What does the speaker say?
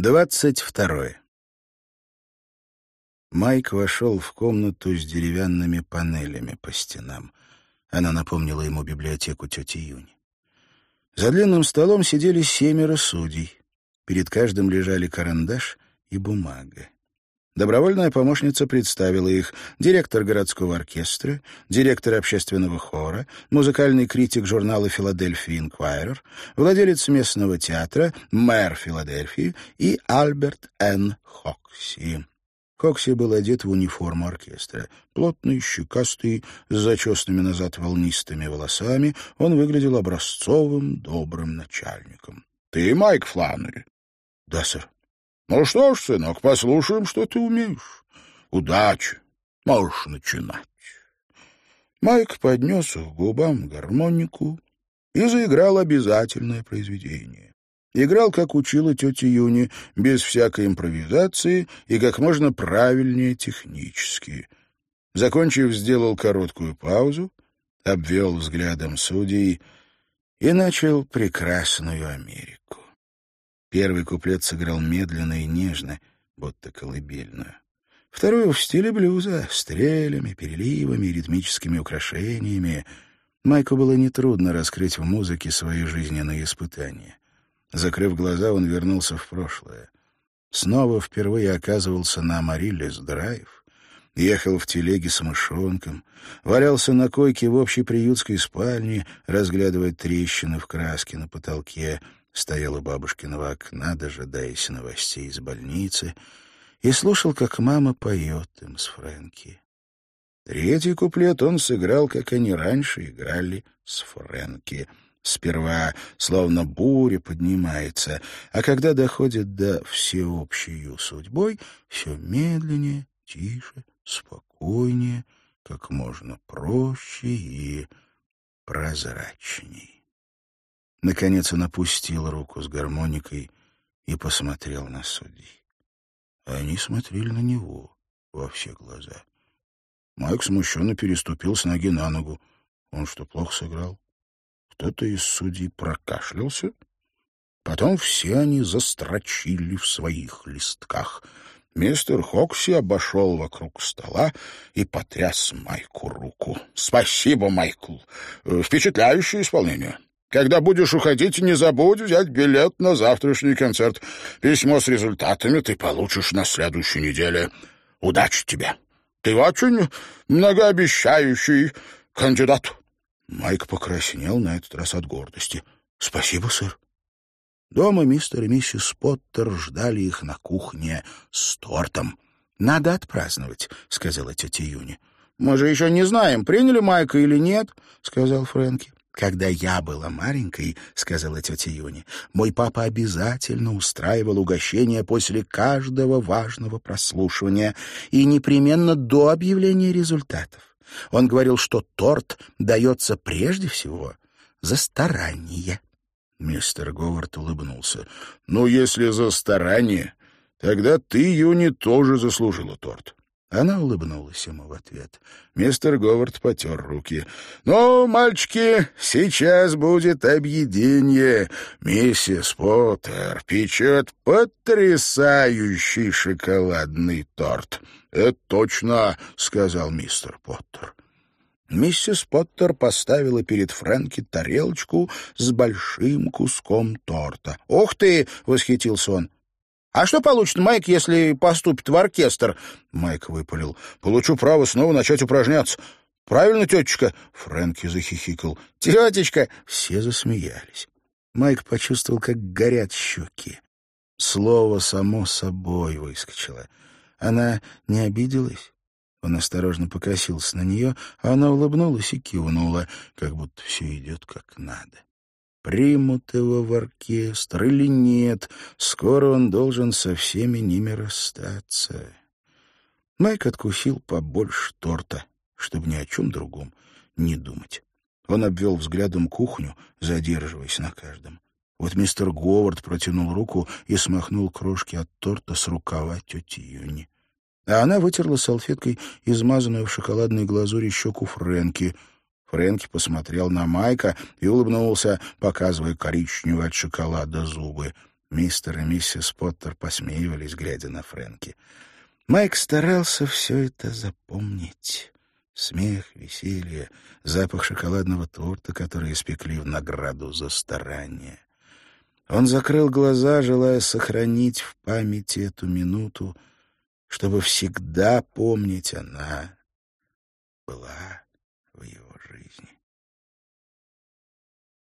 Двадцать второе. Майк вошел в комнату с деревянными панелями по стенам. Она напомнила ему библиотеку тети Юни. За длинным столом сидели семеро судей. Перед каждым лежали карандаш и бумага. Добровольная помощница представила их директор городского оркестра, директор общественного хора, музыкальный критик журнала «Филадельфия Инквайрер», владелец местного театра, мэр Филадельфии и Альберт Н. Хокси. Хокси был одет в униформу оркестра. Плотный, щекастый, с зачесанными назад волнистыми волосами, он выглядел образцовым, добрым начальником. — Ты Майк Фланнери? — Да, сэр. Ну что ж, сынок, послушаем, что ты умеешь. Удачи. Можешь начинать. Майк поднес к губам гармонику и заиграл обязательное произведение. Играл, как учила тетя Юни, без всякой импровизации и как можно правильнее технически. Закончив, сделал короткую паузу, обвел взглядом судей и начал прекрасную Америку. Первый куплет сыграл медленно и нежно, будто колыбельную. Второй в стиле блюза, стрелями, переливами, ритмическими украшениями. Майку было нетрудно раскрыть в музыке свои жизненные испытания. Закрыв глаза, он вернулся в прошлое. Снова впервые оказывался на Амариллес Драйв, ехал в телеге с мышонком, валялся на койке в общей приютской спальне, разглядывая трещины в краске на потолке — стоял у бабушкиного окна, дожидаясь новостей из больницы, и слушал, как мама поет им с Фрэнки. Третий куплет он сыграл, как они раньше играли с Фрэнки. Сперва словно буря поднимается, а когда доходит до всеобщей судьбой, все медленнее, тише, спокойнее, как можно проще и прозрачней. Наконец он опустил руку с гармоникой и посмотрел на судей. Они смотрели на него во все глаза. Майк смущенно переступил с ноги на ногу. Он что, плохо сыграл? Кто-то из судей прокашлялся. Потом все они застрочили в своих листках. Мистер Хокси обошел вокруг стола и потряс Майку руку. — Спасибо, Майкл. Впечатляющее исполнение. Когда будешь уходить, не забудь взять билет на завтрашний концерт. Письмо с результатами ты получишь на следующей неделе. Удачи тебе. Ты очень многообещающий кандидат. Майк покраснел на этот раз от гордости. — Спасибо, сэр. Дома мистер и миссис Поттер ждали их на кухне с тортом. — Надо отпраздновать, — сказала тетя Юни. — Мы же еще не знаем, приняли Майка или нет, — сказал Фрэнки. «Когда я была маленькой, — сказала тетя Юни, — мой папа обязательно устраивал угощение после каждого важного прослушивания и непременно до объявления результатов. Он говорил, что торт дается прежде всего за старание». Мистер Говард улыбнулся. «Ну, если за старание, тогда ты, Юни, тоже заслужила торт. Она улыбнулась ему в ответ. Мистер Говард потер руки. «Ну, мальчики, сейчас будет объединение. Миссис Поттер печет потрясающий шоколадный торт». «Это точно», — сказал мистер Поттер. Миссис Поттер поставила перед Фрэнки тарелочку с большим куском торта. «Ух ты!» — восхитился он. «А что получит Майк, если поступит в оркестр?» Майк выпалил. «Получу право снова начать упражняться. Правильно, тетечка?» Фрэнки захихикал. «Тетечка!» Все засмеялись. Майк почувствовал, как горят щеки. Слово само собой выскочило. Она не обиделась. Он осторожно покосился на нее, а она улыбнулась и кивнула, как будто все идет как надо примут его в оркестр или нет. Скоро он должен со всеми ними расстаться. Майк откусил побольше торта, чтобы ни о чем другом не думать. Он обвел взглядом кухню, задерживаясь на каждом. Вот мистер Говард протянул руку и смахнул крошки от торта с рукава тети Юни. А она вытерла салфеткой измазанную в шоколадной глазури щеку Фрэнки — Фрэнки посмотрел на Майка и улыбнулся, показывая коричневые от шоколада зубы. Мистер и миссис Поттер посмеивались, глядя на Фрэнки. Майк старался все это запомнить. Смех, веселье, запах шоколадного торта, который испекли в награду за старание. Он закрыл глаза, желая сохранить в памяти эту минуту, чтобы всегда помнить она была в его жизни.